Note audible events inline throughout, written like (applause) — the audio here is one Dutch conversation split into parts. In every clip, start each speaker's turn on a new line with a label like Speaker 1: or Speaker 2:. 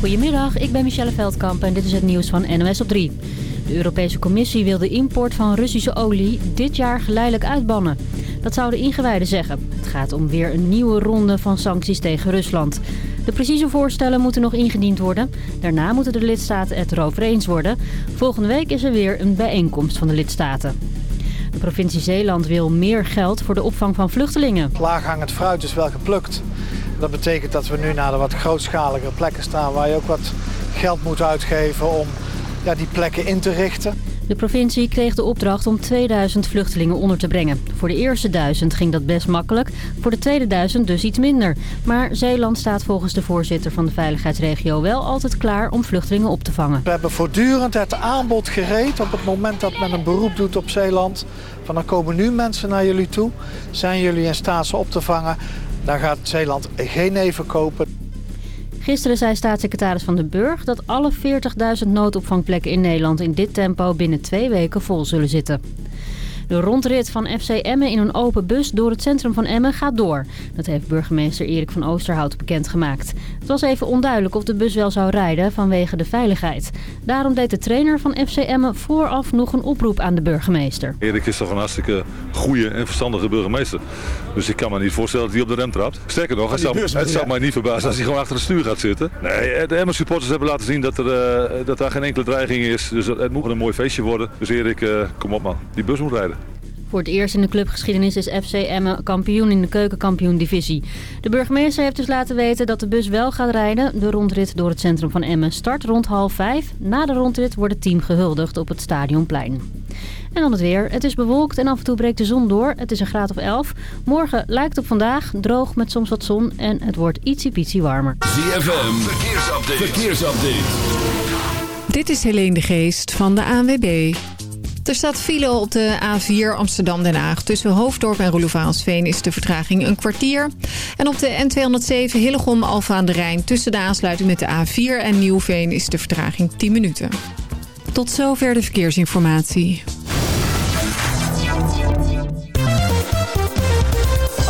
Speaker 1: Goedemiddag, ik ben Michelle Veldkamp en dit is het nieuws van NOS op 3. De Europese Commissie wil de import van Russische olie dit jaar geleidelijk uitbannen. Dat zouden ingewijden zeggen. Het gaat om weer een nieuwe ronde van sancties tegen Rusland. De precieze voorstellen moeten nog ingediend worden. Daarna moeten de lidstaten het erover eens worden. Volgende week is er weer een bijeenkomst van de lidstaten. De provincie Zeeland wil meer geld voor de opvang van vluchtelingen.
Speaker 2: Laaghangend fruit is wel geplukt. Dat betekent dat we nu naar de wat grootschalige plekken staan... waar je ook wat geld moet uitgeven om ja, die plekken in te richten.
Speaker 1: De provincie kreeg de opdracht om 2000 vluchtelingen onder te brengen. Voor de eerste duizend ging dat best makkelijk, voor de tweede duizend dus iets minder. Maar Zeeland staat volgens de voorzitter van de veiligheidsregio wel altijd klaar om vluchtelingen op te vangen.
Speaker 2: We hebben voortdurend het aanbod gereed op het moment dat men een beroep doet op Zeeland. Van dan komen nu mensen naar jullie toe, zijn jullie in staat ze op te vangen. Dan gaat Zeeland geen nee verkopen.
Speaker 1: Gisteren zei staatssecretaris Van den Burg dat alle 40.000 noodopvangplekken in Nederland in dit tempo binnen twee weken vol zullen zitten. De rondrit van FC Emmen in een open bus door het centrum van Emmen gaat door. Dat heeft burgemeester Erik van Oosterhout bekendgemaakt. Het was even onduidelijk of de bus wel zou rijden vanwege de veiligheid. Daarom deed de trainer van FC Emmen vooraf nog een oproep aan de burgemeester.
Speaker 3: Erik is toch een hartstikke goede en verstandige burgemeester. Dus ik kan me niet voorstellen dat hij op de rem trapt. Sterker nog, het zou, het zou mij niet verbazen als hij gewoon achter het stuur gaat zitten. Nee, de Emmen supporters hebben laten zien dat er, uh, dat daar geen enkele dreiging is. Dus het moet een mooi feestje worden. Dus Erik, uh, kom op man, die bus moet rijden.
Speaker 1: Voor het eerst in de clubgeschiedenis is FC Emmen kampioen in de keukenkampioen-divisie. De burgemeester heeft dus laten weten dat de bus wel gaat rijden. De rondrit door het centrum van Emmen start rond half vijf. Na de rondrit wordt het team gehuldigd op het stadionplein. En dan het weer. Het is bewolkt en af en toe breekt de zon door. Het is een graad of 11. Morgen lijkt op vandaag droog met soms wat zon en het wordt ietsiepietsie warmer.
Speaker 4: ZFM, verkeersupdate. verkeersupdate.
Speaker 5: Dit is Helene de Geest van de ANWB. Er staat file op de A4 Amsterdam-Den Haag. Tussen Hoofddorp en Roelofaansveen is de vertraging een kwartier. En op de N207 Hillegom-Alfa aan de Rijn... tussen de aansluiting met de A4 en Nieuwveen is de vertraging 10 minuten. Tot zover de verkeersinformatie.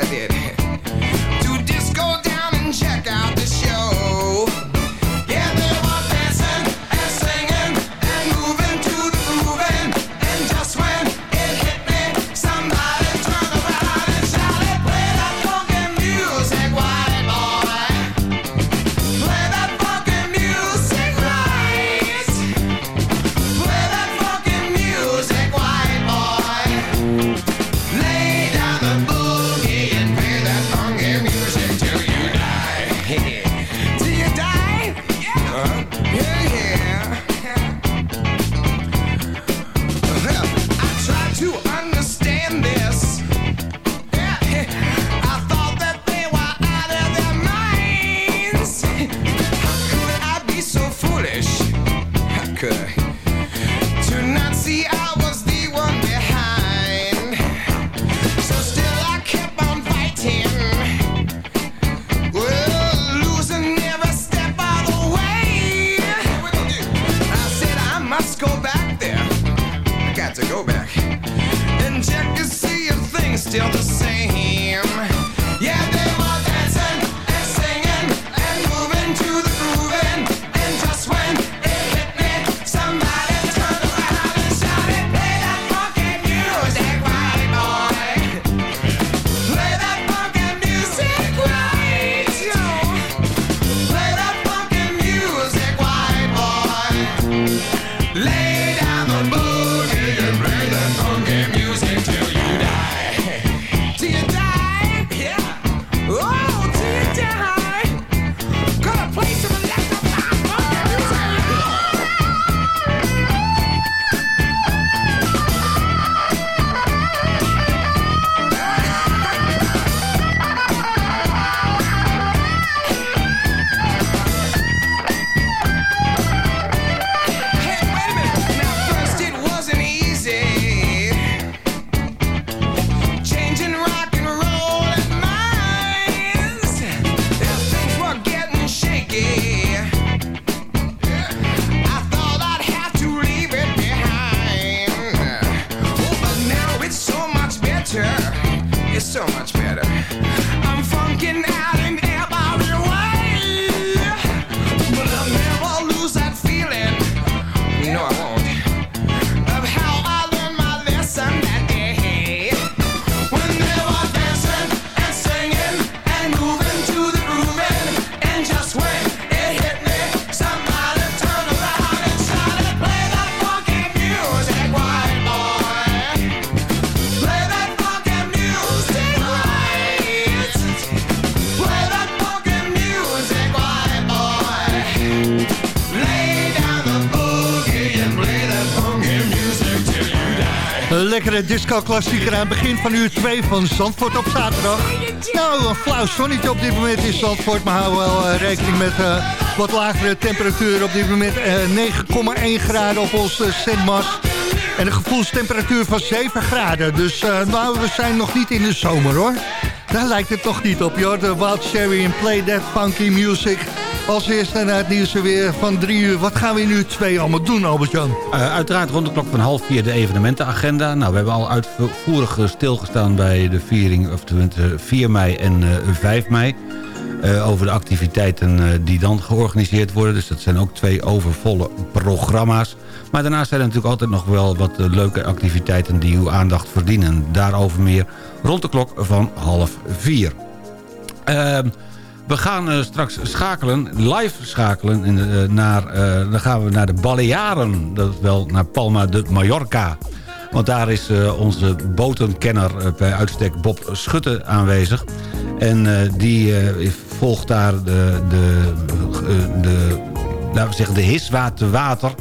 Speaker 6: Go back
Speaker 7: lekkere disco-klassieker aan het begin van uur 2 van Zandvoort op zaterdag. Nou, een flauw zonnetje op dit moment in Zandvoort, maar hou wel eh, rekening met eh, wat lagere temperatuur. Op dit moment eh, 9,1 graden op uh, Sintmas. En een gevoelstemperatuur van 7 graden. Dus eh, nou, we zijn nog niet in de zomer hoor. Daar lijkt het toch niet op, joh. De Wild Cherry en Play That Funky Music. Als eerste naar het nieuws weer van drie uur. Wat gaan we uur twee allemaal doen, Albert-Jan?
Speaker 8: Uh, uiteraard rond de klok van half vier de evenementenagenda. Nou, we hebben al uitvoerig stilgestaan bij de viering... of tenminste 4 mei en uh, 5 mei. Over de activiteiten die dan georganiseerd worden. Dus dat zijn ook twee overvolle programma's. Maar daarnaast zijn er natuurlijk altijd nog wel wat leuke activiteiten... die uw aandacht verdienen. Daarover meer rond de klok van half vier. Ehm, we gaan uh, straks schakelen, live schakelen. Uh, naar, uh, dan gaan we naar de Balearen. Dat wel naar Palma de Mallorca. Want daar is onze botenkenner bij uitstek Bob Schutte aanwezig. En die volgt daar de, de, de, we zeggen, de hiswater water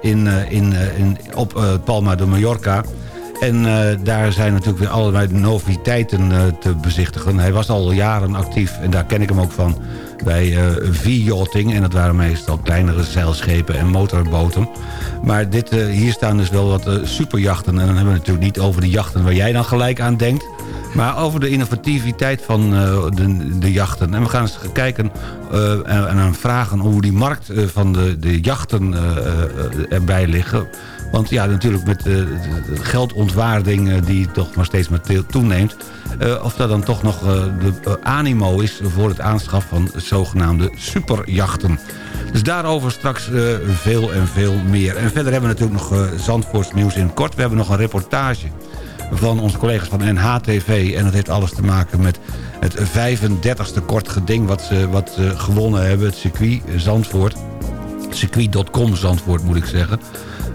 Speaker 8: in, in, in, op Palma de Mallorca. En uh, daar zijn natuurlijk weer allerlei noviteiten uh, te bezichtigen. Hij was al jaren actief en daar ken ik hem ook van bij uh, V-yachting. En dat waren meestal kleinere zeilschepen en motorboten. Maar dit, hier staan dus wel wat superjachten. En dan hebben we het natuurlijk niet over de jachten waar jij dan gelijk aan denkt. Maar over de innovativiteit van de, de jachten. En we gaan eens kijken en, en vragen hoe die markt van de, de jachten erbij liggen. Want ja, natuurlijk met de geldontwaarding uh, die toch maar steeds maar toeneemt... Uh, of dat dan toch nog de animo is voor het aanschaf van zogenaamde superjachten. Dus daarover straks veel en veel meer. En verder hebben we natuurlijk nog Zandvoorts nieuws in kort. We hebben nog een reportage van onze collega's van NHTV. En dat heeft alles te maken met het 35e kort geding wat ze, wat ze gewonnen hebben. Het circuit Zandvoort. Circuit.com Zandvoort moet ik zeggen.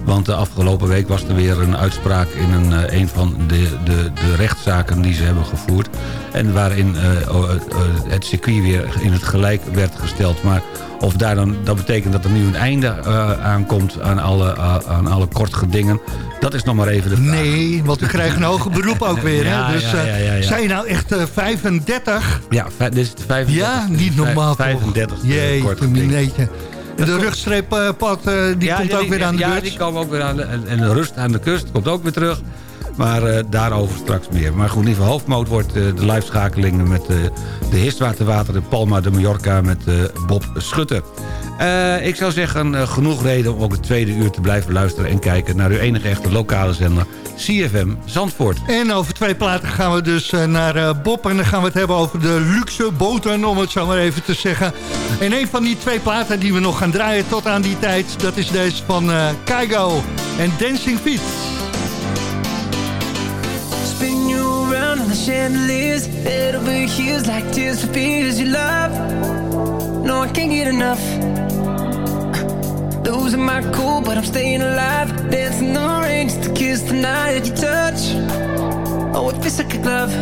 Speaker 8: Want de afgelopen week was er weer een uitspraak in een, een van de, de, de rechtszaken die ze hebben gevoerd. En waarin uh, uh, het circuit weer in het gelijk werd gesteld. Maar of daar dan, dat betekent dat er nu een einde uh, aankomt aan alle, aan alle kortgedingen. Dat is nog maar even de vraag.
Speaker 7: Nee, want we krijgen een hoger (laughs) beroep ook weer.
Speaker 8: ja,
Speaker 7: hè? Dus
Speaker 8: ja, ja,
Speaker 7: zijn je nou echt 35?
Speaker 8: Ja, dit is de 35.
Speaker 7: Ja, niet normaal
Speaker 8: 35
Speaker 7: Jee,
Speaker 8: kortgeding.
Speaker 7: En de rugstreeppad uh, die
Speaker 8: ja,
Speaker 7: komt
Speaker 8: ja,
Speaker 7: ook
Speaker 8: die,
Speaker 7: weer aan de
Speaker 8: ja,
Speaker 7: beurt.
Speaker 8: die komen ook weer aan de, en, rust aan de kust komt ook weer terug. Maar eh, daarover straks meer. Maar goed, in ieder geval hoofdmoot wordt eh, de liveschakeling met eh, de Histwaterwater de Palma de Mallorca met eh, Bob Schutte. Eh, ik zou zeggen, eh, genoeg reden om ook het tweede uur te blijven luisteren... en kijken naar uw enige echte lokale zender, CFM Zandvoort.
Speaker 7: En over twee platen gaan we dus eh, naar eh, Bob. En dan gaan we het hebben over de luxe boten, om het zo maar even te zeggen. En een van die twee platen die we nog gaan draaien tot aan die tijd... dat is deze van eh Kaigo en Dancing Feet.
Speaker 9: Spin you around on the chandeliers like tears for fears you love No, I can't get enough Losing my cool, but I'm staying alive. Dancing the rain just to kiss the night that you touch. Oh, it feels like a glove.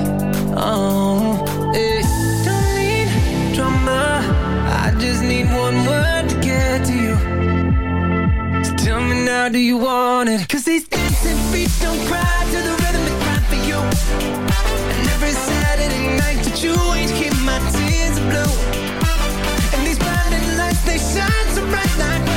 Speaker 9: Oh, hey. Don't need drama. I just need one word to get to you. So tell me now, do you want it? Cause these dancing feet don't cry to the rhythm they cry for you. And every Saturday night that you ain't keep my tears blue And these blinding lights, they shine so bright like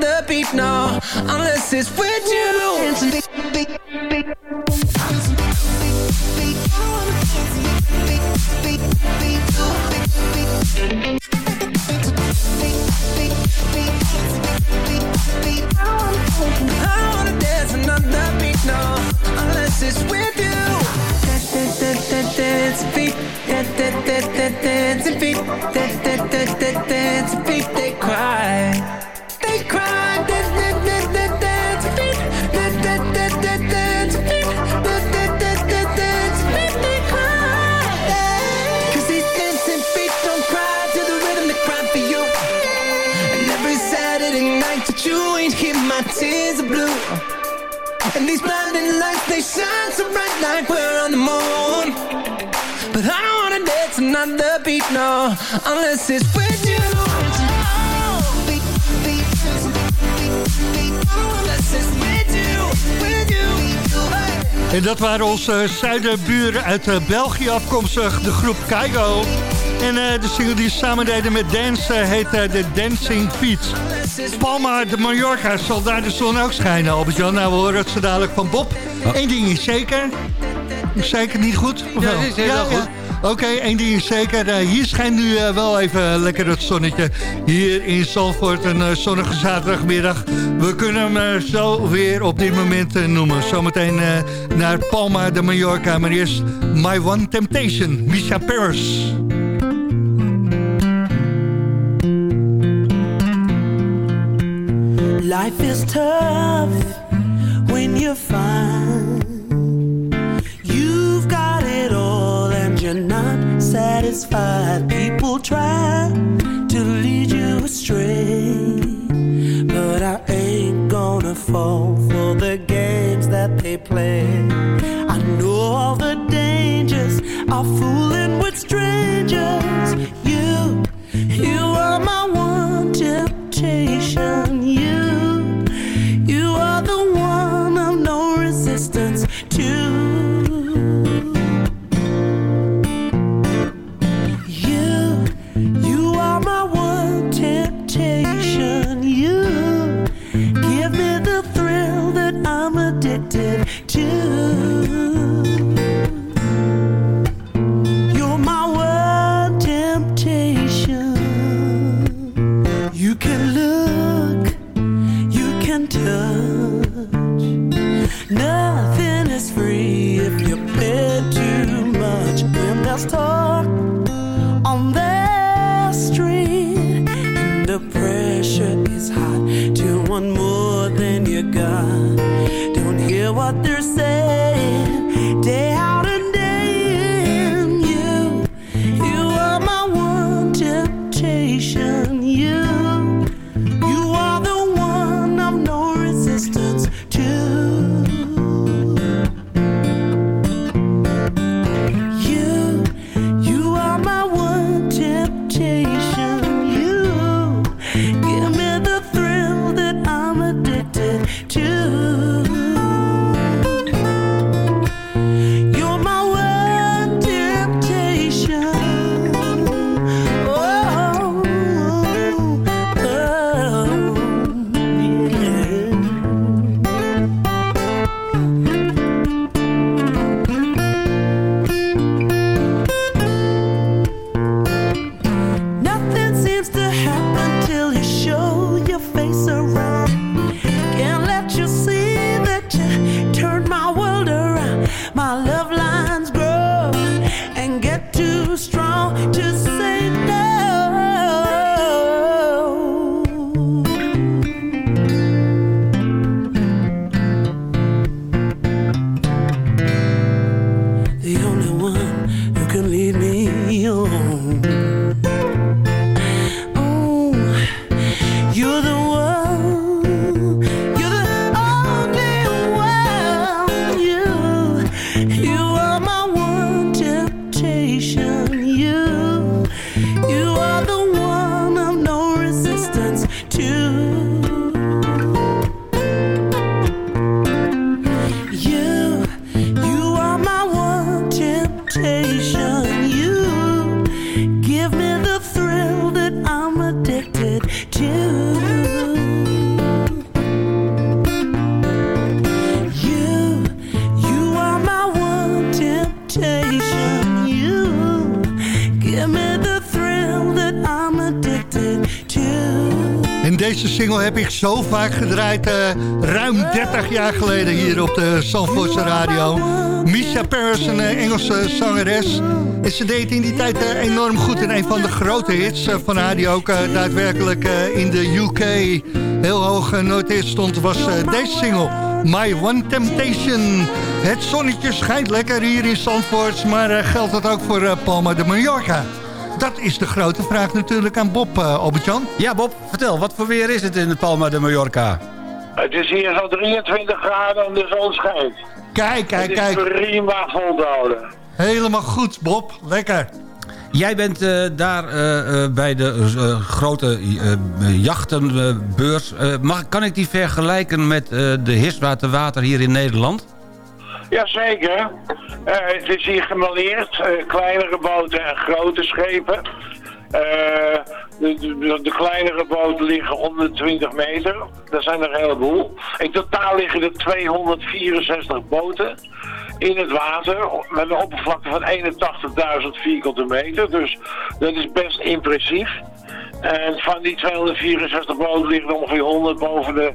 Speaker 9: dance another beat, no Unless it's with you I wanna dance another beat, no Unless it's with you Dancing feet Dancing feet Dancing feet They cry so bright like we're on the moon But I don't wanna dance another beat, no Unless it's with you.
Speaker 7: En dat waren onze zuiderburen uit eh, België afkomstig, de groep Kaigo. En eh, de single die ze samen deden met Dance eh, heet eh, The Dancing Feet. Palma de Mallorca zal daar de zon ook schijnen, Albert-Jan. Nou, we horen het zo dadelijk van Bob. Eén ding is zeker. Is zeker niet goed? Of
Speaker 8: Ja, is heel goed.
Speaker 7: Oké, één ding is zeker. hier schijnt nu wel even lekker het zonnetje. Hier in Zalvoort, een zonnige zaterdagmiddag. We kunnen hem zo weer op dit moment noemen. Zometeen naar Palma de Mallorca. Maar eerst My One Temptation, Misha Paris.
Speaker 10: Life is tough when you find you've got it all and you're not satisfied. People try to lead you astray, but I ain't gonna fall for the games that they play. I know all the dangers of fooling with strangers. You, you are my one temptation.
Speaker 7: Heb ik zo vaak gedraaid, eh, ruim 30 jaar geleden hier op de Zandvoortse radio. Misha Paris, een eh, Engelse zangeres. En ze deed in die tijd eh, enorm goed. En een van de grote hits van haar, die ook daadwerkelijk in de UK heel hoog genoteerd stond, was deze single. My One Temptation. Het zonnetje schijnt lekker hier in Zandvoort, maar geldt dat ook voor Palma de Mallorca? Dat is de grote vraag natuurlijk aan Bob, uh, Albert-Jan.
Speaker 8: Ja, Bob, vertel, wat voor weer is het in Palma de Mallorca?
Speaker 11: Het is hier zo 23 graden en de zon schijnt.
Speaker 7: Kijk, kijk,
Speaker 11: Het
Speaker 7: kijk.
Speaker 11: is prima vol te houden.
Speaker 7: Helemaal goed, Bob. Lekker.
Speaker 8: Jij bent eh, daar eh, bij de grote eh, jachtenbeurs. Eh, mag, kan ik die vergelijken met eh, de Hiswaterwater hier in Nederland?
Speaker 11: Jazeker. Eh het is hier gemaleerd. eh, kleinere boten en grote schepen. Eh, de, de, de kleinere boten liggen 120 meter. Dat zijn er een heleboel. In totaal liggen er 264 boten in het water met een oppervlakte van 81.000 vierkante meter. Dus dat is best impressief. En van die 264 boten liggen er ongeveer 100 boven de,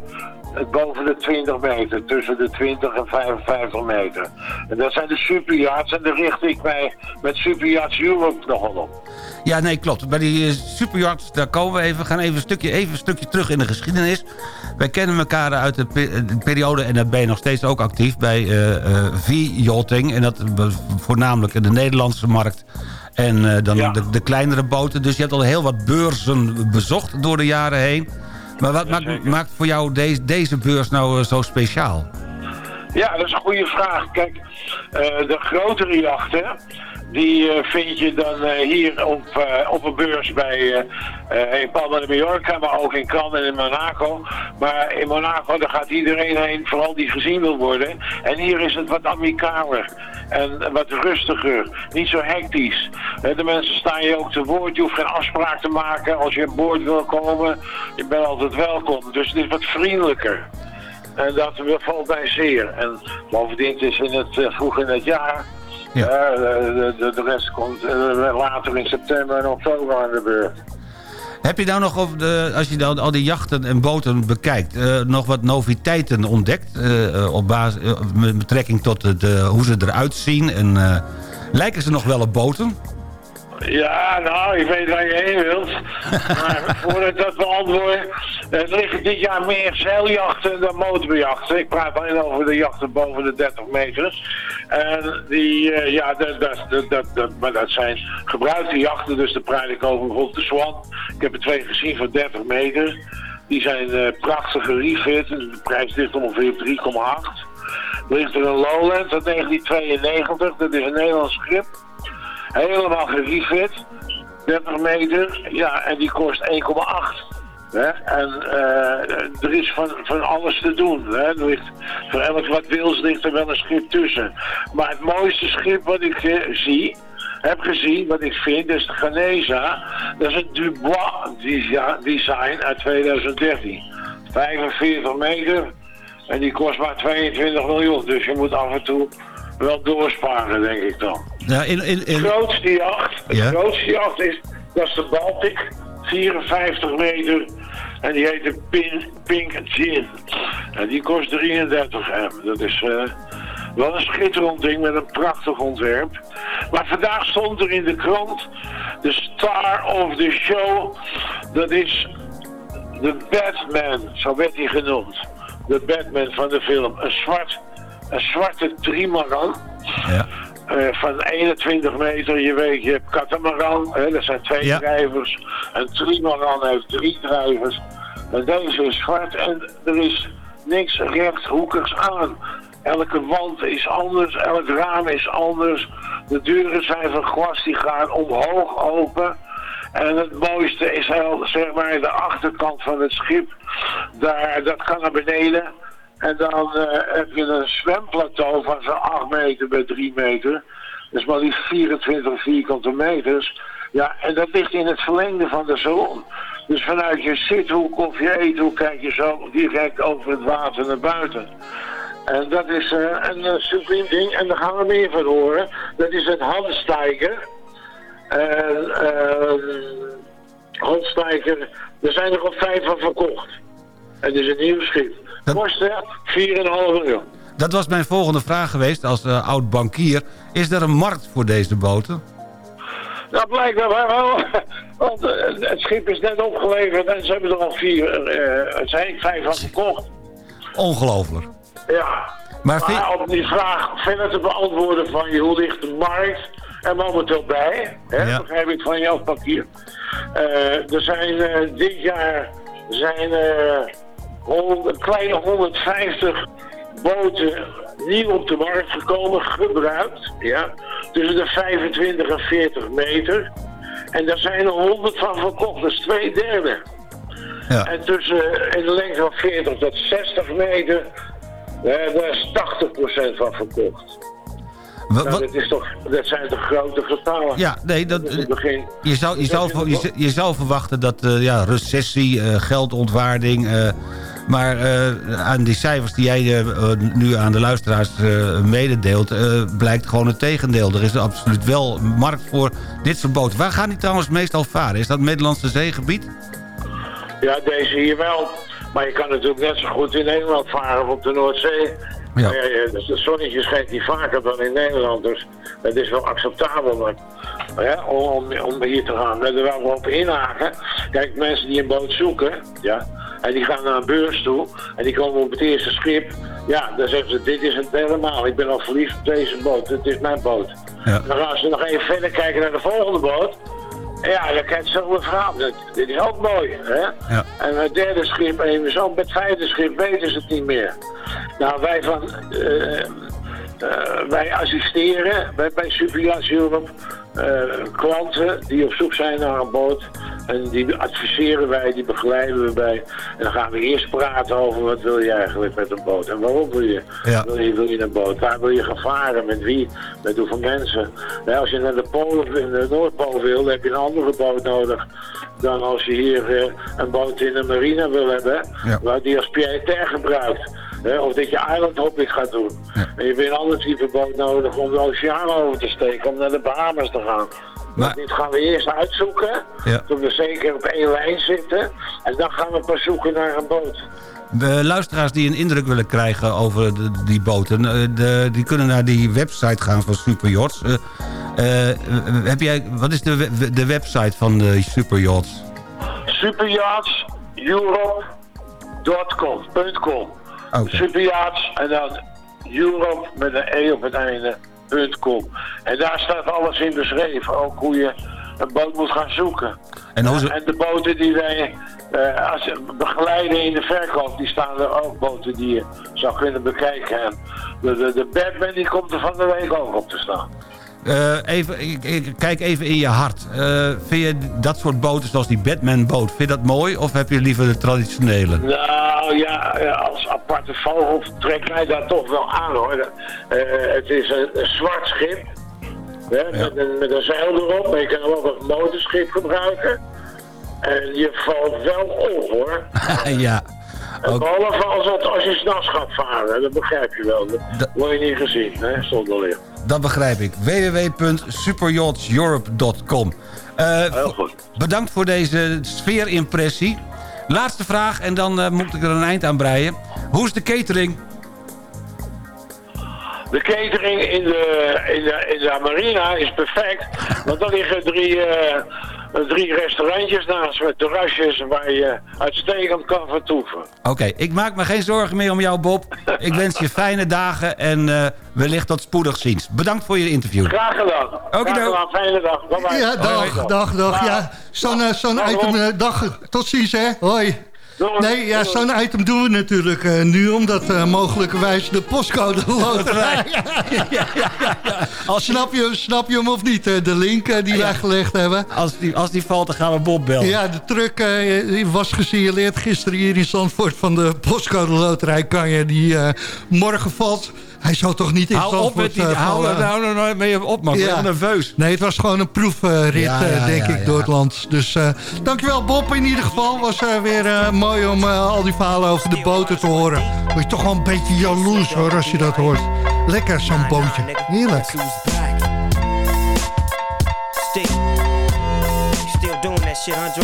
Speaker 11: boven de 20 meter. Tussen de 20 en 55 meter. En dat zijn de superyachts en daar richt ik mij met Superyachts Europe nogal op.
Speaker 8: Ja, nee, klopt. Bij die eh, superyachts, daar komen we even. We gaan even een, stukje, even een stukje terug in de geschiedenis. Wij kennen elkaar uit de, pe- de periode, en daar ben je nog steeds ook actief... bij eh, eh, V-yachting, en dat voornamelijk in de Nederlandse markt... En eh, dan de, de kleinere boten. Dus je hebt al heel wat beurzen bezocht door de jaren heen. Maar wat maakt, maakt voor jou deze, deze beurs nou eh, zo speciaal?
Speaker 11: Ja, dat is een goede vraag. Kijk, eh, de grotere jachten, die eh, vind je dan eh, hier op, eh, op een beurs bij in Palma de Mallorca, maar ook in Cannes en in Monaco. Maar in Monaco, daar gaat iedereen heen, vooral die gezien wil worden. En hier is het wat amicaler en wat rustiger, niet zo hectisch. De mensen staan je ook te woord, je hoeft geen afspraak te maken. Als je aan boord wil komen, je bent altijd welkom. Dus het is wat vriendelijker. En dat bevalt mij zeer. En bovendien is in het, vroeg in het jaar.
Speaker 8: Ja.
Speaker 11: De, de, de rest komt eh, later in september en oktober aan de beurt.
Speaker 8: Heb je nou nog, over de, als je dan al die jachten en boten bekijkt... eh, nog wat noviteiten ontdekt? eh, op basis, met betrekking tot de, hoe ze eruit zien? En, lijken ze nog wel op boten?
Speaker 11: Ja, nou, ik weet waar je heen wilt. (laughs) Maar voordat ik dat beantwoord, er liggen dit jaar meer zeiljachten dan motorjachten. Ik praat alleen over de jachten boven de 30 meter. En die, eh, ja, dat, dat, dat, dat, maar dat zijn gebruikte jachten, dus daar praat ik over bijvoorbeeld de Swan. Ik heb er twee gezien van 30 meter. Die zijn eh, prachtig gerefit. De prijs ligt ongeveer op 3,8. Er ligt er een Lowland uit 1992, dat is een Nederlands schip. Helemaal gerefit. 30 meter. Ja, en die kost 1,8. Hè? En eh, er is van, van alles te doen. Er ligt, voor elk wat wils ligt er wel een schip tussen. Maar het mooiste schip wat ik eh, zie, heb gezien, wat ik vind, is de Ganesa. Dat is een Dubois desi- design uit 2013. 45 meter. En die kost maar 22 miljoen. Dus je moet af en toe wel doorsparen, denk ik dan.
Speaker 8: Ja, in, in, in...
Speaker 11: De grootste jacht, de
Speaker 8: Ja.
Speaker 11: grootste jacht is, dat is de Baltic, 54 meter. En die heet de Pin, Pink Gin. En die kost 33 M. Dat is eh, wel een schitterend ding met een prachtig ontwerp. Maar vandaag stond er in de krant, de star of the show, dat is de Batman, zo werd hij genoemd. De Batman van de film. Een, zwart, een zwarte trimaran.
Speaker 8: Ja.
Speaker 11: Eh, van 21 meter, je weet, je hebt katamaran, hè, dat zijn twee
Speaker 8: Ja.
Speaker 11: drijvers. Een trimaran heeft drie drijvers. En deze is zwart en er is niks rechthoekigs aan. Elke wand is anders, elk raam is anders. De deuren zijn van glas, die gaan omhoog open. En het mooiste is heel, zeg maar, de achterkant van het schip. Daar, dat kan naar beneden. En dan eh, heb je een zwemplateau van zo'n 8 meter bij 3 meter. Dus maar liefst 24 vierkante meters. Ja, en dat ligt in het verlengde van de zon. Dus vanuit je zithoek of je eethoek kijk je zo direct over het water naar buiten. En dat is eh, een uh, ding. En daar gaan we meer van horen. Dat is het Hansteiger. En, Handstrijker. Er zijn er al vijf van verkocht. Het is een nieuw schip. Kost hè, 4,5 miljoen.
Speaker 8: Dat was mijn volgende vraag geweest als eh, oud bankier. Is er een markt voor deze boten?
Speaker 11: Dat blijkt wel. (laughs) Want eh, het schip is net opgeleverd en ze hebben er al vier, het zijn vijf van verkocht.
Speaker 8: Ongelooflijk.
Speaker 11: Ja.
Speaker 8: Maar
Speaker 11: die vraag verder te beantwoorden van je, hoe ligt de markt er momenteel bij, hè,
Speaker 8: Ja.
Speaker 11: begrijp ik van jouw papier. Er zijn dit jaar zijn, een kleine 150 boten nieuw op de markt gekomen, gebruikt, ja, tussen de 25 en 40 meter. En daar zijn er 100 van verkocht, dat is twee derde.
Speaker 8: Ja.
Speaker 11: En tussen in de lengte van 40 tot 60 meter, eh, daar is 80% van verkocht. Nou, dat, is toch, dat zijn toch grote getallen?
Speaker 8: Ja, nee, dat,
Speaker 11: begin.
Speaker 8: je, zou, je, zou, ver- je, z- je zou verwachten dat eh, ja, recessie, eh, geldontwaarding... eh, maar aan die cijfers die jij nu aan de luisteraars mededeelt... blijkt gewoon het tegendeel. Er is absoluut wel markt voor dit soort boten. Waar gaan die trouwens meestal varen? Is dat het Middellandse zeegebied?
Speaker 11: Ja, deze hier wel. Maar je kan natuurlijk net zo goed in Nederland varen of op de Noordzee.
Speaker 8: Ja.
Speaker 11: Ja, ja, dus het zonnetje schijnt hier vaker dan in Nederland. Dus het is wel acceptabel maar, om, om hier te gaan. We er wel op inhaken. Kijk, mensen die een boot zoeken, ja, en die gaan naar een beurs toe en die komen op het eerste schip. Ja, dan zeggen ze, dit is het helemaal. Ik ben al verliefd op deze boot. Dit is mijn boot.
Speaker 8: Ja.
Speaker 11: Dan gaan ze nog even verder kijken naar de volgende boot. Ja, dan krijgt ze een verhaal. Dit, is ook mooi, hè?
Speaker 8: Ja.
Speaker 11: En het derde schip, even zo, met het vijfde schip weten ze het niet meer. Nou, wij van, eh, eh, wij assisteren bij, bij Europe eh, klanten die op zoek zijn naar een boot. En die adviseren wij, die begeleiden we bij. En dan gaan we eerst praten over wat wil je eigenlijk met een boot. En waarom wil je,
Speaker 8: Ja.
Speaker 11: wil je, wil je een boot? Waar wil je gaan varen? Met wie? Met hoeveel mensen? Nou, als je naar de Polen, in de Noordpool wil, dan heb je een andere boot nodig. Dan als je hier eh, een boot in de marina wil hebben,
Speaker 8: Ja.
Speaker 11: waar die als pied gebruikt. Hè, of dat je island hopping gaat doen. En je hebt een ander type boot nodig om de oceaan over te steken, om naar de Bahamas te gaan.
Speaker 8: Maar-
Speaker 11: dit gaan we eerst uitzoeken,
Speaker 8: Ja.
Speaker 11: tot we zeker op één lijn zitten. En dan gaan we pas zoeken naar een boot.
Speaker 8: De luisteraars die een indruk willen krijgen over de- die boten... eh, de, die kunnen naar die website gaan van Superyachts. Eh, eh, heb jij, wat is de, de website van de Superyachts?
Speaker 11: .com. Superyachts en dan Europe met een E op het einde. .com. En daar staat alles in beschreven. Ook hoe je een boot moet gaan zoeken.
Speaker 8: En
Speaker 11: En de boten die wij eh, als begeleiden in de verkoop, die staan er ook boten die je zou kunnen bekijken. En de, de, de Batman die komt er van de week ook op te staan.
Speaker 8: Eh, even, kijk even in je hart. Eh, vind je dat soort boten zoals die Batman-boot... vind je dat mooi of heb je liever de traditionele?
Speaker 11: Nou ja, ja, als aparte vogel trekt mij dat toch wel aan hoor. Eh, het is een, een zwart schip. Hè, met, een, met een zeil erop, maar je kan ook als motorschip gebruiken. En je valt wel op hoor. (laughs)
Speaker 8: ja.
Speaker 11: Behalve als, het, als je s'nachts gaat varen, dat begrijp je wel. Dat
Speaker 8: Dat-
Speaker 11: word je niet gezien, hè, zonder licht.
Speaker 8: Dat begrijp ik. www.superyachtseurope.com Eh,
Speaker 11: Heel goed.
Speaker 8: Bedankt voor deze sfeerimpressie. Laatste vraag en dan eh, moet ik er een eind aan breien. Hoe is de catering?
Speaker 11: De catering in de, in de, in de marina is perfect. Want er liggen drie, eh, drie restaurantjes naast met terrasjes waar je uitstekend kan vertoeven.
Speaker 8: Oké, ik maak me geen zorgen meer om jou, Bob. Ik wens je fijne dagen en eh, wellicht tot spoedig ziens. Bedankt voor je interview.
Speaker 11: Graag gedaan.
Speaker 8: Oké,
Speaker 11: Graag gedaan. Fijne dag. Bye bye.
Speaker 7: Ja, dag, dag, dag. Ja, zo'n eh, zo'n
Speaker 11: Dag,
Speaker 7: item, eh, dag, tot ziens hè. Hoi. Nee, ja, zo'n item doen we natuurlijk eh, nu, omdat eh, mogelijkerwijs de postcode (laughs) loterij. snap, je, snap je hem of niet, eh, de link die wij gelegd hebben?
Speaker 8: Als die, als die valt, dan gaan we Bob bellen.
Speaker 7: Ja, de truck eh, die was gesignaleerd gisteren hier in Zandvoort van de postcode loterij. Kan je die eh, morgen valt. Hij zou toch niet in
Speaker 8: Hou op
Speaker 7: Zandvoort
Speaker 8: met die...
Speaker 7: eh,
Speaker 8: Hou nou nou nou mee op, man. Ik ben
Speaker 7: Ja.
Speaker 8: nerveus.
Speaker 7: Nee, het was gewoon een proefrit,
Speaker 8: Ja,
Speaker 7: eh,
Speaker 8: ja,
Speaker 7: denk
Speaker 8: ja,
Speaker 7: ik,
Speaker 8: ja.
Speaker 7: door het land. Dus eh, dankjewel Bob in ieder geval. was eh, weer eh, mooi om al die verhalen over de boten te horen. Word je toch wel een beetje jaloers hoor, als je dat hoort. Lekker, zo'n bootje. Heerlijk.
Speaker 12: Still, doing that that shit, Andre?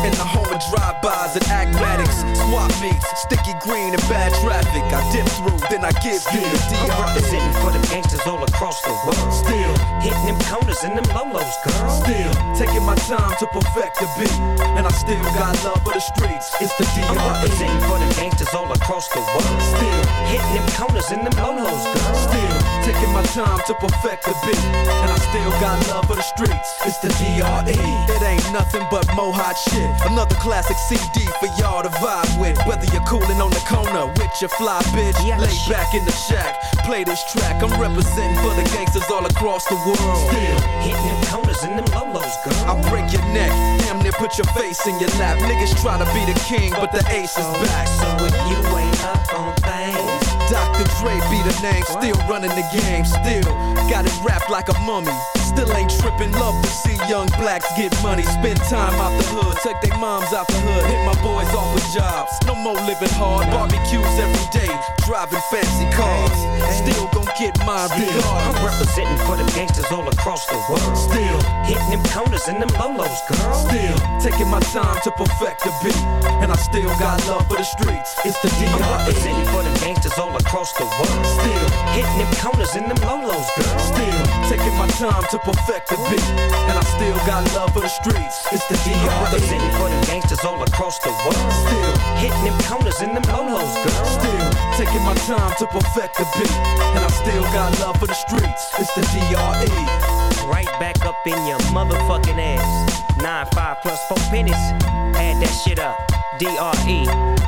Speaker 12: In the home of drive-bys and acmatics, swap meets, sticky green and bad traffic. I dip through, then I give you the
Speaker 13: I'm representing for them gangsters all across the world.
Speaker 12: Still
Speaker 13: hitting them corners and them lolos, girl.
Speaker 12: Still taking my time to perfect the beat, and I still got love for the streets. It's the
Speaker 13: I'm representing for them gangsters all across the world.
Speaker 12: Still
Speaker 13: hitting them corners and them lolos, girl.
Speaker 12: Still taking my time to perfect the beat, and I still got love for the streets. It's the DRE. It ain't nothing but mohawk shit. Another classic CD for y'all to vibe with. Whether you're cooling on the corner with your fly bitch, lay back in the shack, play this track. I'm representing for the gangsters all across the world. Still
Speaker 13: hitting them corners and them lolos, girl.
Speaker 12: I break your neck, damn near put your face in your lap. Niggas try to be the king, but the ace is oh, back.
Speaker 13: So if you ain't up on things,
Speaker 12: Dr. Dre be the name, still running the game, still got it wrapped like a mummy. Still ain't tripping, love to see young blacks get money. Spend time out the hood, take their moms out the hood, hit my boys off with jobs. No more living hard, barbecues every day, driving fancy cars. Still get mine
Speaker 13: I'm representing for them gangsters all across the world.
Speaker 12: Still
Speaker 13: hitting them corners and them lolos, girl.
Speaker 12: Still taking my time to perfect the beat, and I still got love for the streets. It's the
Speaker 13: I'm representing for them gangsters all across the world.
Speaker 12: Still
Speaker 13: hitting them corners and them lolos, girl.
Speaker 12: Still taking my time to perfect the beat, and I still got love for the streets. It's the
Speaker 13: I'm representing for them gangsters all across the world.
Speaker 12: Still
Speaker 13: hitting them corners and them lolos, girl.
Speaker 12: Still taking my time to perfect the beat, and I still got love for the streets. It's the DRE.
Speaker 13: Right back up in your motherfucking ass. Nine five plus four pennies. Add that shit up. DRE.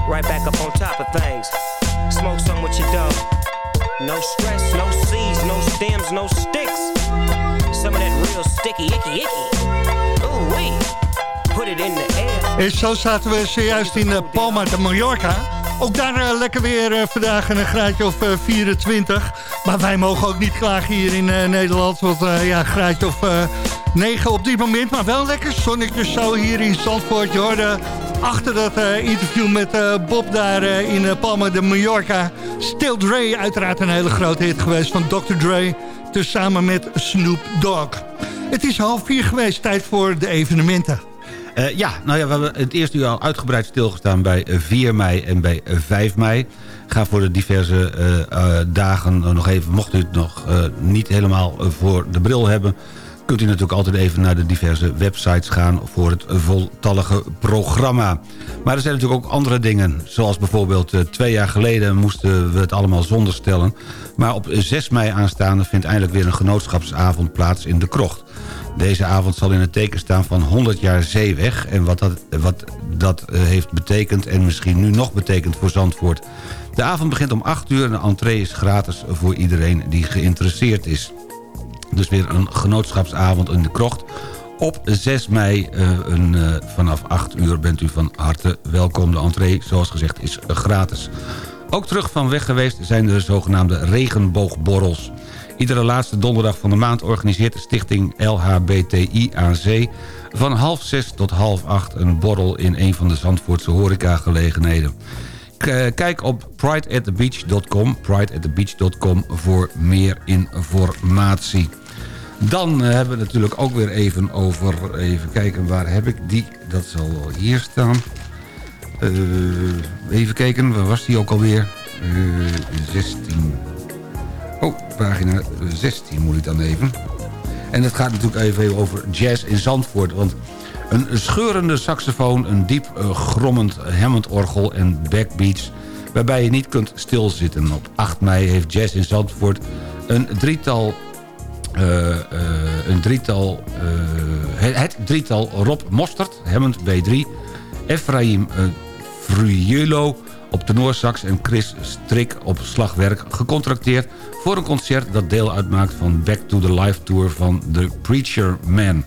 Speaker 13: Right back up on top of things. Smoke some with your dog. No stress, no seeds, no stems, no sticks. Some of that real sticky, icky, icky. Ooh wee. Put it in the air.
Speaker 7: En zo zaten we zojuist in eh, Palma de Mallorca. Ook daar eh, lekker weer eh, vandaag een graadje of eh, 24. Maar wij mogen ook niet klagen hier in eh, Nederland. Want eh, ja, graadje of eh, 9 op dit moment. Maar wel lekker zonnetje zo hier in Zandvoort. Je achter dat eh, interview met eh, Bob daar eh, in eh, Palma de Mallorca. Still Dre, uiteraard een hele grote hit geweest van Dr. Dre. Samen met Snoop Dogg. Het is half vier geweest, tijd voor de evenementen.
Speaker 8: Eh, ja, nou ja, we hebben het eerste uur al uitgebreid stilgestaan bij eh, 4 mei en bij eh, 5 mei. Ga voor de diverse eh, eh, dagen eh, nog even, mocht u het nog eh, niet helemaal eh, voor de bril hebben... kunt u natuurlijk altijd even naar de diverse websites gaan voor het voltallige programma. Maar er zijn natuurlijk ook andere dingen. Zoals bijvoorbeeld eh, twee jaar geleden moesten we het allemaal zonder stellen. Maar op 6 mei aanstaande vindt eindelijk weer een genootschapsavond plaats in de krocht. Deze avond zal in het teken staan van 100 jaar zeeweg... en wat dat, wat dat eh, heeft betekend en misschien nu nog betekent voor Zandvoort. De avond begint om 8 uur en de entree is gratis voor iedereen die geïnteresseerd is. Dus weer een genootschapsavond in de krocht op 6 mei. eh, een, eh, vanaf 8 uur bent u van harte welkom. De entree, zoals gezegd, is gratis. Ook terug van weg geweest zijn de zogenaamde regenboogborrels. Iedere laatste donderdag van de maand organiseert de stichting LHBTI aan Zee... van half zes tot half acht een borrel in een van de Zandvoortse horecagelegenheden. K- Kijk op prideatthebeach.com prideatthebeach.com voor meer informatie. Dan eh, hebben we natuurlijk ook weer even over... Even kijken, waar heb ik die? Dat zal wel hier staan. Eh, even kijken, waar was die ook alweer? Eh 16. Oh, pagina 16 moet ik dan even. En het gaat natuurlijk even over jazz in Zandvoort. Want een scheurende saxofoon, een diep eh, grommend Hammond-orgel en backbeats... waarbij je niet kunt stilzitten. Op 8 mei heeft Jazz in Zandvoort een drietal... eh, eh, een drietal het, drietal Rob Mostert, Hammond B3... Efraim Frujelo op tenorsax en Chris Strik op slagwerk gecontracteerd... voor een concert dat deel uitmaakt van Back to the Life Tour van The Preacher Man.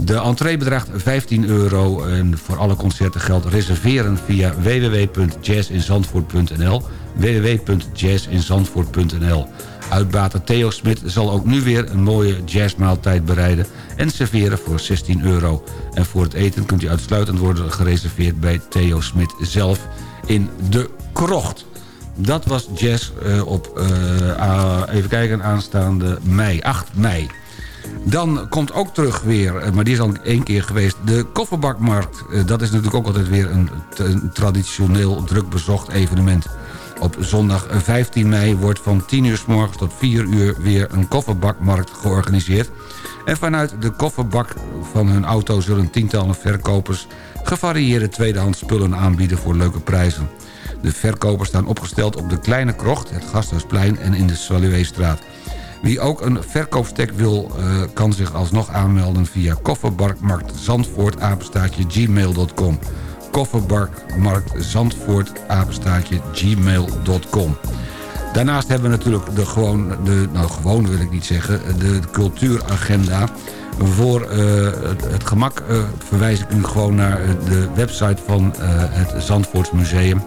Speaker 8: De entree bedraagt 15 euro en voor alle concerten geldt reserveren via www.jazzinzandvoort.nl www.jazzinzandvoort.nl Uitbater Theo Smit zal ook nu weer een mooie jazzmaaltijd bereiden en serveren voor 16 euro. En voor het eten kunt u uitsluitend worden gereserveerd bij Theo Smit zelf in de krocht. Dat was jazz eh, op, eh, even kijken, aanstaande mei, 8 mei. Dan komt ook terug weer, eh, maar die is al één keer geweest... de kofferbakmarkt. Dat is natuurlijk ook altijd weer een, een traditioneel druk bezocht evenement. Op zondag 15 mei wordt van 10 uur s morgens tot 4 uur weer een kofferbakmarkt georganiseerd. En vanuit de kofferbak van hun auto zullen tientallen verkopers... gevarieerde tweedehands spullen aanbieden voor leuke prijzen. De verkopers staan opgesteld op de Kleine Krocht, het Gasthuisplein en in de Salueestraat. Wie ook een verkoopstek wil, eh, kan zich alsnog aanmelden via kofferbakmarkt Zandvoort apenstaatje gmail.com. Kofferbakmarkt Zandvoort apenstaatje gmail.com. Daarnaast hebben we natuurlijk de gewoon, de, nou gewoon wil ik niet zeggen, de cultuuragenda. Voor eh, het, het gemak eh, verwijs ik u gewoon naar eh, de website van het Zandvoortsmuseum.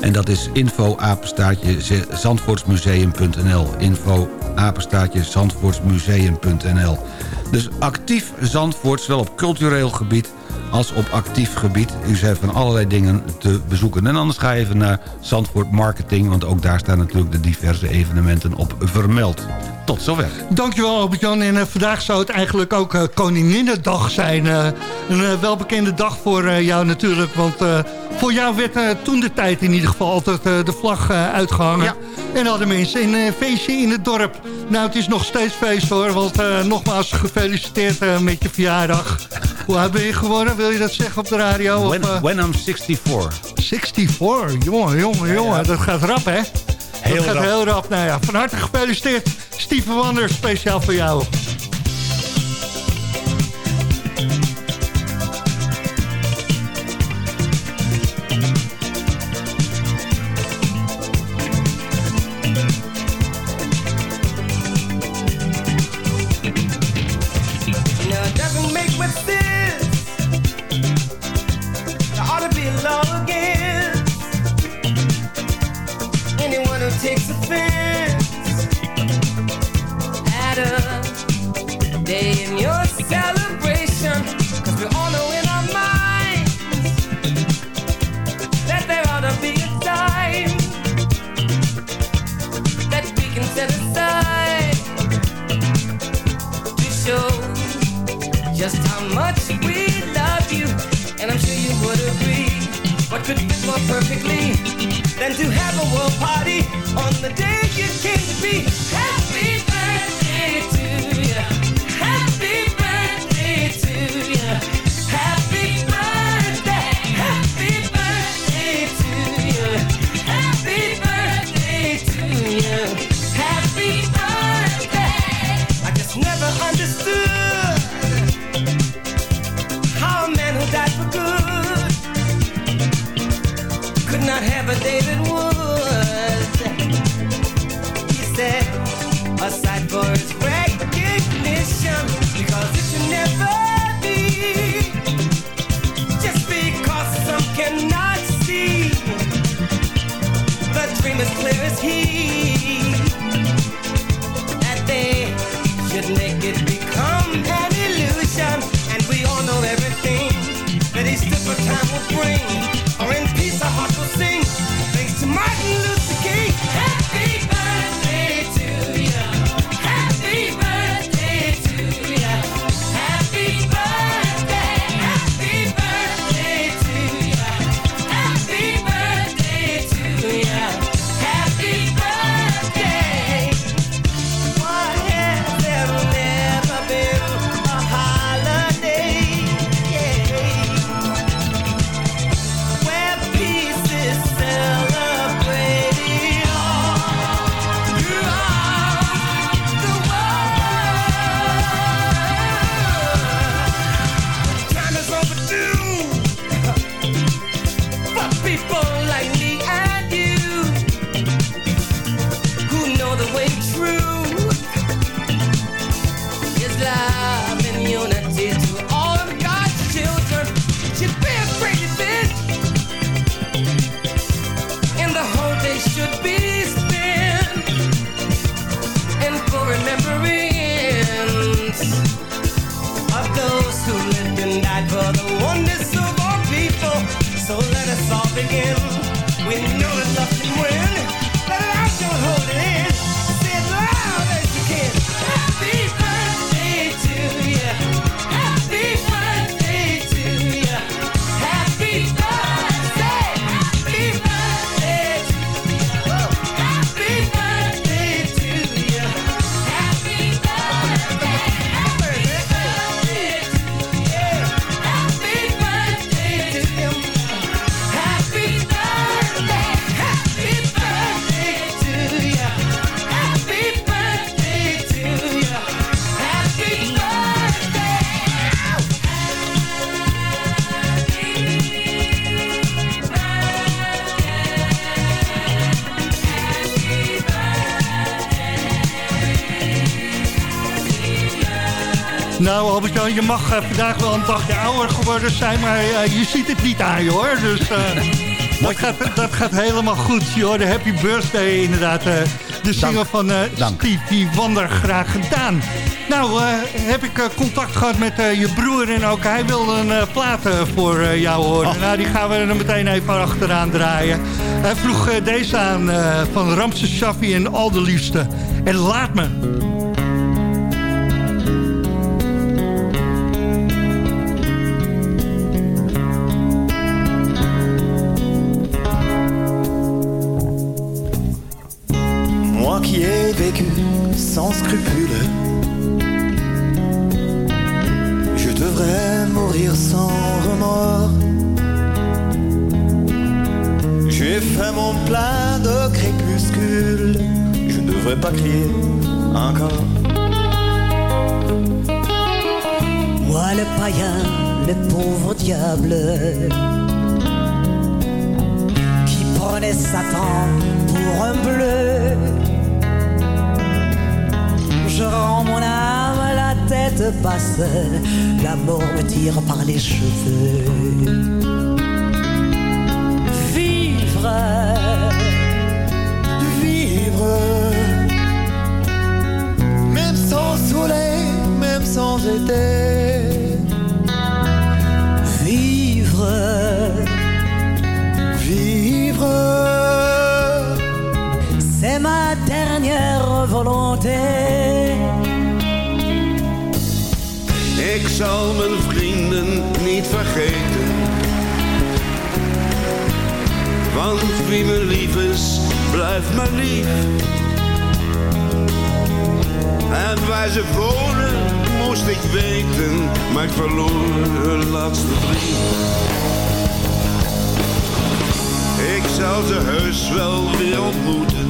Speaker 8: En dat is info apenstaartje z- zandvoortsmuseum.nl info apenstaartje zandvoortsmuseum.nl Dus actief Zandvoort, zowel op cultureel gebied als op actief gebied. U heeft van allerlei dingen te bezoeken. En anders ga je even naar Zandvoort Marketing... want ook daar staan natuurlijk de diverse evenementen op vermeld. Tot zover.
Speaker 7: Dankjewel Albert-Jan. En eh, vandaag zou het eigenlijk ook eh, Koninginnedag zijn. Eh, een welbekende dag voor eh, jou natuurlijk. Want eh, voor jou werd eh, toen de tijd in ieder geval altijd eh, de vlag eh, uitgehangen. En hadden mensen een feestje in het dorp. Nou, het is nog steeds feest hoor. Want eh, nogmaals gefeliciteerd met je verjaardag. (laughs) Hoe oud ben je geworden? Wil je dat zeggen op de radio?
Speaker 8: When I'm 64.
Speaker 7: 64, jongen, jongen, jongen. Dat gaat rap, hè?
Speaker 8: Heel
Speaker 7: dat gaat
Speaker 8: rap.
Speaker 7: heel rap. Nou ja, van harte gefeliciteerd. Steven Wanders, speciaal voor jou. Nou, Albert-Jan, je mag eh, vandaag wel een dagje ouder geworden zijn, maar eh, je ziet het niet aan je, hoor. Dus eh, (laughs) dat, gaat, dat gaat helemaal goed. Je hoorde Happy Birthday inderdaad. de single van Stevie Wonder graag gedaan. Nou, heb ik contact gehad met je broer en ook hij wilde een plaat voor jou horen. Nou, die gaan we er meteen even achteraan draaien. Hij vroeg deze aan van Ramses Shaffi en Al de Liefste. En laat me.
Speaker 14: Ma dernière volonté
Speaker 15: Ik zal mijn vrienden niet vergeten. Want wie me lief is, blijft me lief. En waar ze wonen, moest ik weten, maar ik verloor hun laatste vriend. Ik zal ze heus wel weer ontmoeten.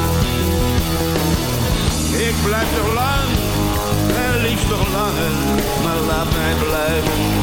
Speaker 15: Ik blijf nog lang, en liefst nog langer, maar laat mij blijven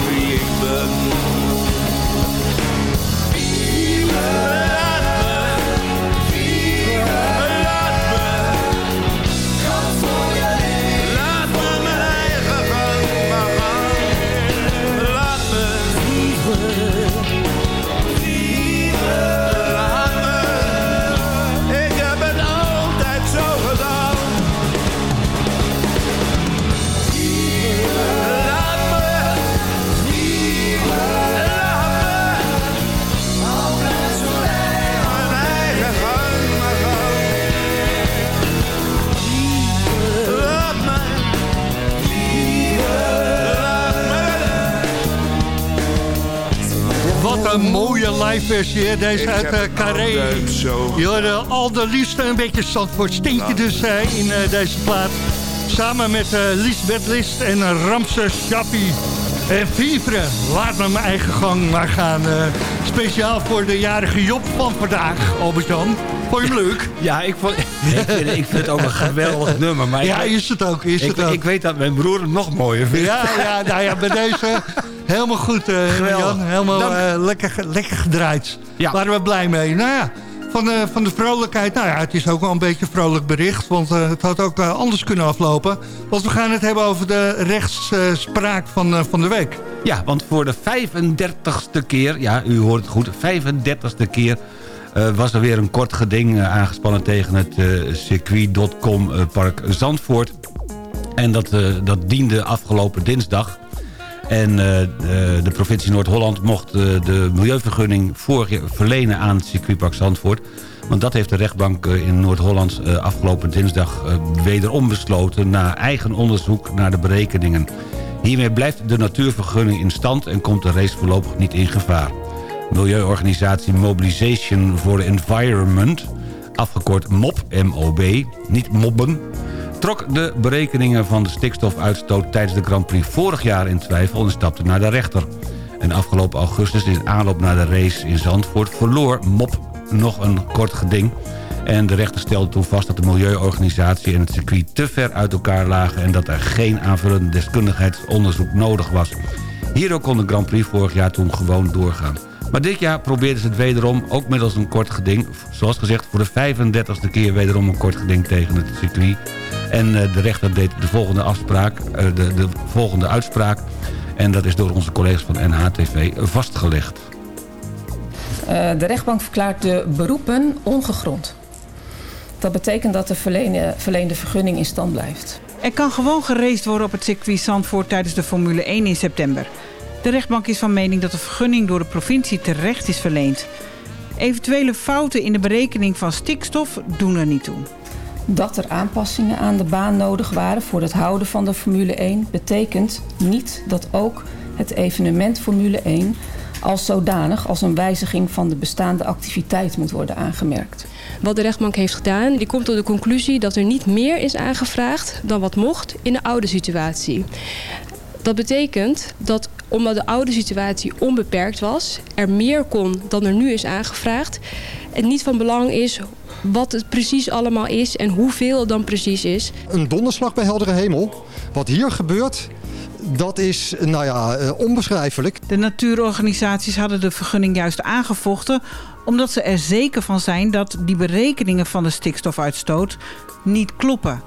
Speaker 7: Een mooie live versie, hè? deze
Speaker 15: Ik
Speaker 7: uit uh,
Speaker 15: het
Speaker 7: Carré. Je hoorde al de liefste een beetje Zandvoort steentje dus eh, in eh, deze plaat. Samen met eh Lisbeth List en uh, Ramses Shaffi. En Vivre, laat me mijn eigen gang maar gaan. eh, speciaal voor de jarige Job van vandaag, Albert-Jan. Vond je hem leuk? (laughs)
Speaker 8: Ja, ik, vond, ik, vind, ik vind het ook een geweldig nummer. Maar
Speaker 7: Ja,
Speaker 8: ik,
Speaker 7: is het ook, is
Speaker 8: ik,
Speaker 7: het ook.
Speaker 8: ik weet dat mijn broer het nog mooier vindt.
Speaker 7: Ja, ja, nou ja, bij (laughs) deze helemaal goed, eh
Speaker 8: Geweldig.
Speaker 7: Jan. Helemaal eh, lekker, lekker gedraaid.
Speaker 8: Ja.
Speaker 7: Waren we blij mee. Nou ja, van de, van de vrolijkheid. Nou ja, het is ook wel een beetje een vrolijk bericht. Want eh, het had ook eh, anders kunnen aflopen. Want we gaan het hebben over de rechtsspraak van, eh, van de week.
Speaker 8: Ja, want voor de 35ste keer, ja, u hoort het goed, 35ste keer... eh, was er weer een kort geding eh, aangespannen tegen het eh, circuit.com eh, park Zandvoort. En dat, eh, dat diende afgelopen dinsdag. En eh, de, de provincie Noord-Holland mocht eh, de milieuvergunning jaar verlenen aan het circuitpark Zandvoort. Want dat heeft de rechtbank eh, in Noord-Holland afgelopen dinsdag wederom besloten... na eigen onderzoek naar de berekeningen. Hiermee blijft de natuurvergunning in stand en komt de race voorlopig niet in gevaar. Milieuorganisatie Mobilization for the Environment, afgekort MOB, MOB, niet mobben... trok de berekeningen van de stikstofuitstoot tijdens de Grand Prix vorig jaar in twijfel en stapte naar de rechter. En afgelopen augustus in aanloop naar de race in Zandvoort verloor MOB nog een kort geding. En de rechter stelde toen vast dat de milieuorganisatie en het circuit te ver uit elkaar lagen... en dat er geen aanvullend deskundigheidsonderzoek nodig was. Hierdoor kon de Grand Prix vorig jaar toen gewoon doorgaan. Maar dit jaar probeerden ze het wederom, ook middels een kort geding... zoals gezegd voor de 35e keer wederom een kort geding tegen het circuit. En eh, de rechter deed de volgende, afspraak, eh, de, de volgende uitspraak... en dat is door onze collega's van NHTV vastgelegd.
Speaker 16: Eh, de rechtbank verklaart de beroepen ongegrond. Dat betekent dat de verleende, verleende vergunning in stand blijft.
Speaker 17: Er kan gewoon geraced worden op het circuit Zandvoort tijdens de Formule 1 in september. De rechtbank is van mening dat de vergunning door de provincie terecht is verleend. Eventuele fouten in de berekening van stikstof doen er niet toe.
Speaker 16: Dat er aanpassingen aan de baan nodig waren voor het houden van de Formule 1 betekent niet dat ook het evenement Formule 1 als zodanig als een wijziging van de bestaande activiteit moet worden aangemerkt.
Speaker 18: Wat de rechtbank heeft gedaan, die komt tot de conclusie dat er niet meer is aangevraagd dan wat mocht in de oude situatie. Dat betekent dat omdat de oude situatie onbeperkt was, er meer kon dan er nu is aangevraagd. Het niet van belang is wat het precies allemaal is en hoeveel het dan precies is.
Speaker 19: Een donderslag bij heldere hemel. Wat hier gebeurt, dat is nou ja, eh, onbeschrijfelijk.
Speaker 17: De natuurorganisaties hadden de vergunning juist aangevochten... omdat ze er zeker van zijn dat die berekeningen van de stikstofuitstoot niet kloppen.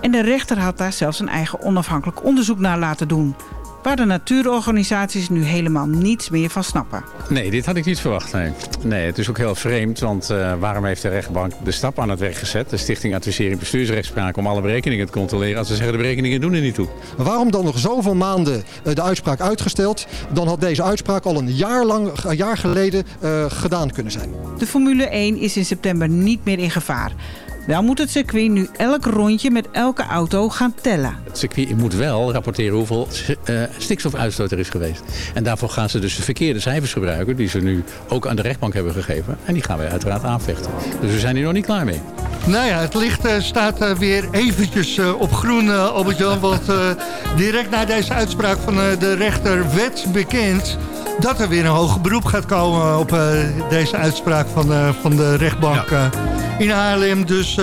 Speaker 17: En de rechter had daar zelfs een eigen onafhankelijk onderzoek naar laten doen. waar de natuurorganisaties nu helemaal niets meer van snappen.
Speaker 20: Nee, dit had ik niet verwacht. Nee, nee het is ook heel vreemd, want uh, waarom heeft de rechtbank de stap aan het werk gezet, de Stichting Advisering Bestuursrechtspraak, om alle berekeningen te controleren als ze zeggen de berekeningen doen er niet toe.
Speaker 19: Waarom dan nog zoveel maanden uh, de uitspraak uitgesteld? Dan had deze uitspraak al een jaar, lang, een jaar geleden uh, gedaan kunnen zijn.
Speaker 17: De Formule 1 is in september niet meer in gevaar. Wel moet het circuit nu elk rondje met elke auto gaan tellen.
Speaker 20: Het circuit moet wel rapporteren hoeveel uh, stikstofuitstoot er is geweest. En daarvoor gaan ze dus de verkeerde cijfers gebruiken... die ze nu ook aan de rechtbank hebben gegeven. En die gaan wij uiteraard aanvechten. Dus we zijn hier nog niet klaar mee.
Speaker 21: Nou ja, het licht uh, staat uh, weer eventjes op groen, Albert-Jan. Want direct na deze uitspraak van de rechter werd bekend dat er weer een hoger beroep gaat komen op uh, deze uitspraak van, uh, van de rechtbank ja. uh, in Haarlem. Dus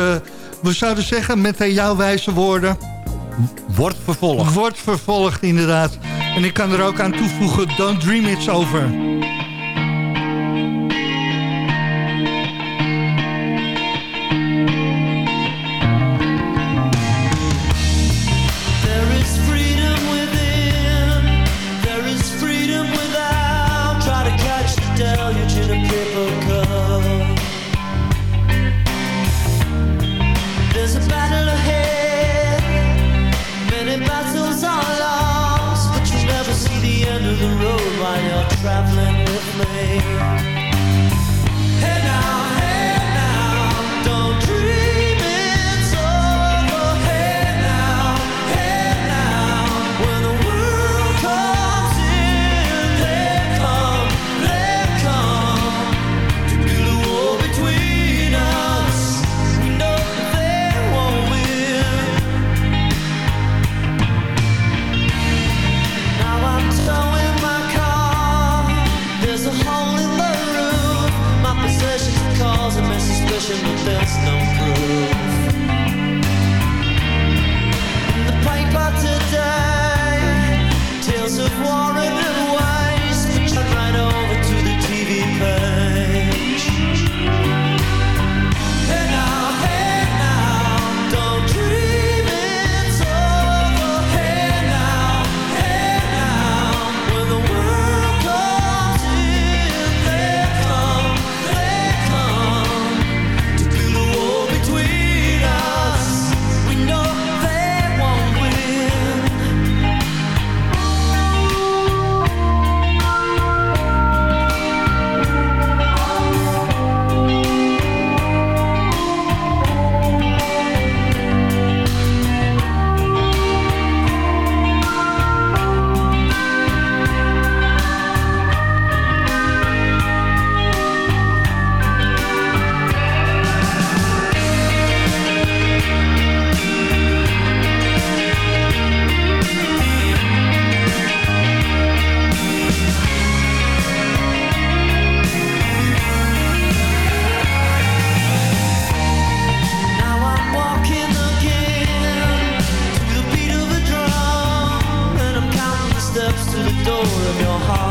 Speaker 21: we zouden zeggen, met jouw wijze woorden...
Speaker 8: Wordt vervolgd.
Speaker 21: Wordt vervolgd, inderdaad. En ik kan er ook aan toevoegen, don't dream it's over. En ook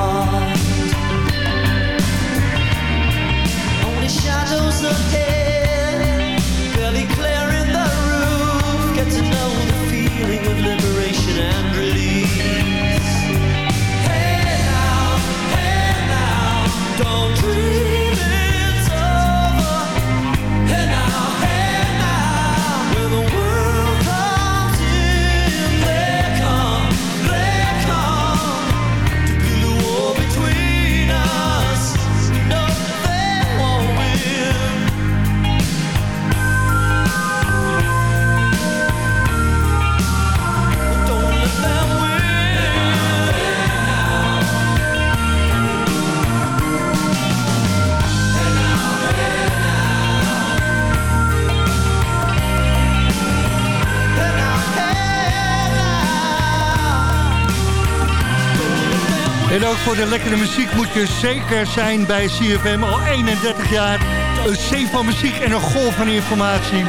Speaker 21: voor de lekkere muziek moet je zeker zijn bij CFM. Al 31 jaar een zee van muziek en een golf van informatie.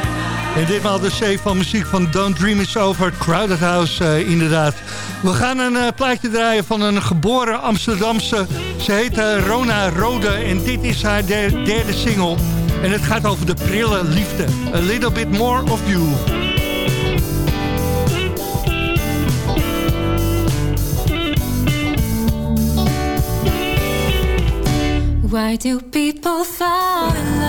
Speaker 21: En ditmaal de zee van muziek van Don't Dream It's Over, Crowded House uh, inderdaad. We gaan een uh, plaatje draaien van een geboren Amsterdamse. Ze heet uh, Rona Rode en dit is haar derde single. En het gaat over de prille liefde. A Little Bit More of You.
Speaker 22: Why do people fall in love?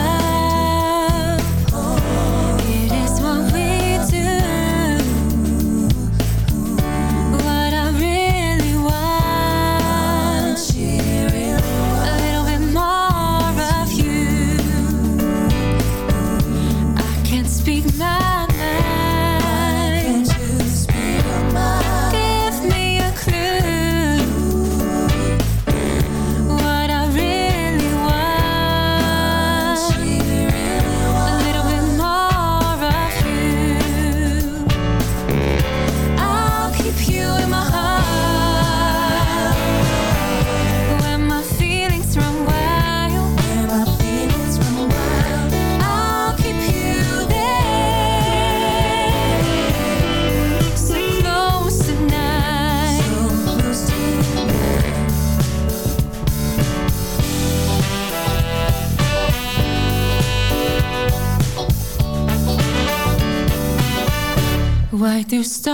Speaker 22: you
Speaker 7: still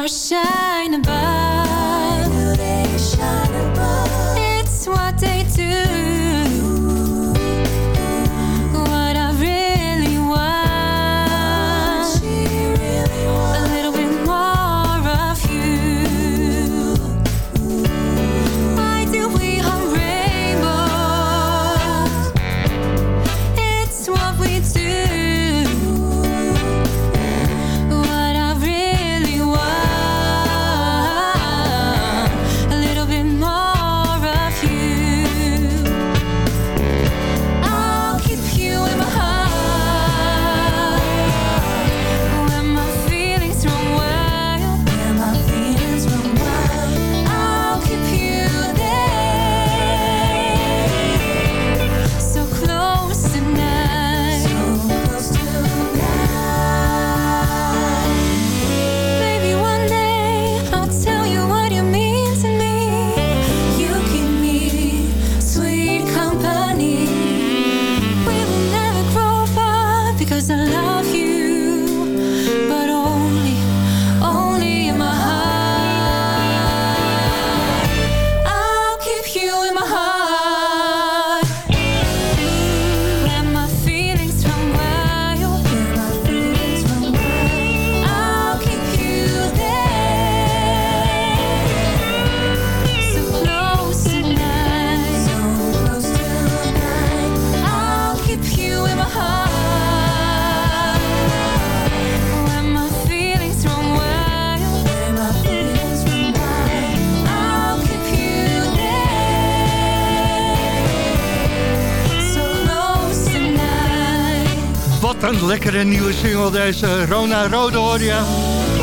Speaker 7: lekkere nieuwe single deze Rona Rode.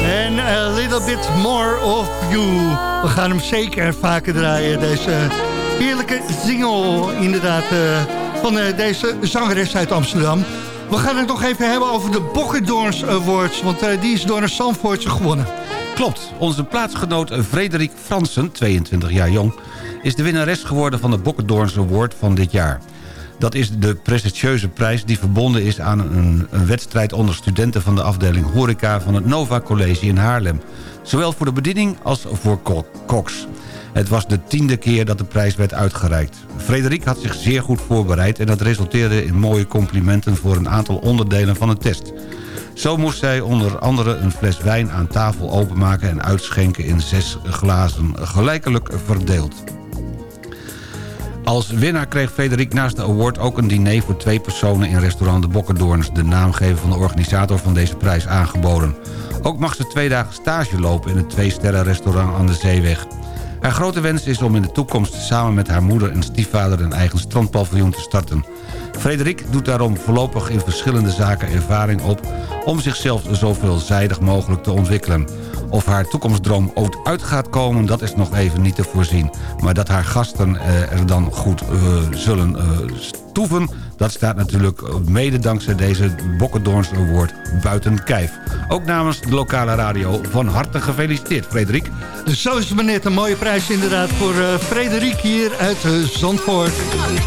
Speaker 7: En a little bit more of you. We gaan hem zeker vaker draaien. Deze heerlijke single inderdaad eh, van eh, deze zangeres uit Amsterdam. We gaan het nog even hebben over de Bokkendoorns Awards. Want eh, die is door een Zandvoortse gewonnen.
Speaker 8: Klopt, onze plaatsgenoot Frederik Fransen, 22 jaar jong... is de winnares geworden van de Bokkendoorns Award van dit jaar. Dat is de prestigieuze prijs die verbonden is aan een, wedstrijd... onder studenten van de afdeling Horeca van het Nova College in Haarlem. Zowel voor de bediening als voor ko- koks. Het was de tiende keer dat de prijs werd uitgereikt. Frederik had zich zeer goed voorbereid... en dat resulteerde in mooie complimenten voor een aantal onderdelen van de test. Zo moest zij onder andere een fles wijn aan tafel openmaken... en uitschenken in zes glazen, gelijkelijk verdeeld. Als winnaar kreeg Frederik naast de award ook een diner voor twee personen in restaurant De Bokkendoorns, de naamgever van de organisator van deze prijs, aangeboden. Ook mag ze twee dagen stage lopen in het twee-sterren restaurant aan de Zeeweg. Haar grote wens is om in de toekomst samen met haar moeder en stiefvader een eigen strandpaviljoen te starten. Frederik doet daarom voorlopig in verschillende zaken ervaring op om zichzelf zo veelzijdig mogelijk te ontwikkelen. Of haar toekomstdroom ooit uit gaat komen, dat is nog even niet te voorzien. Maar dat haar gasten eh, er dan goed eh, zullen eh, toeven... dat staat natuurlijk mede dankzij deze Bokkendoorns Award buiten kijf. Ook namens de lokale radio van harte gefeliciteerd, Frederik.
Speaker 7: Zo is het net een mooie prijs inderdaad voor eh Frederik hier uit eh, Zandvoort.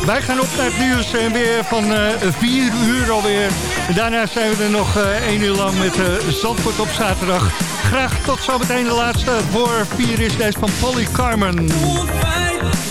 Speaker 7: Wij gaan op naar het nieuws en weer van eh 4 uur alweer. En daarna zijn we er nog eh 1 uur lang met eh Zandvoort op zaterdag. Graag tot zometeen de laatste voor 4 is deze van Polly Carmen.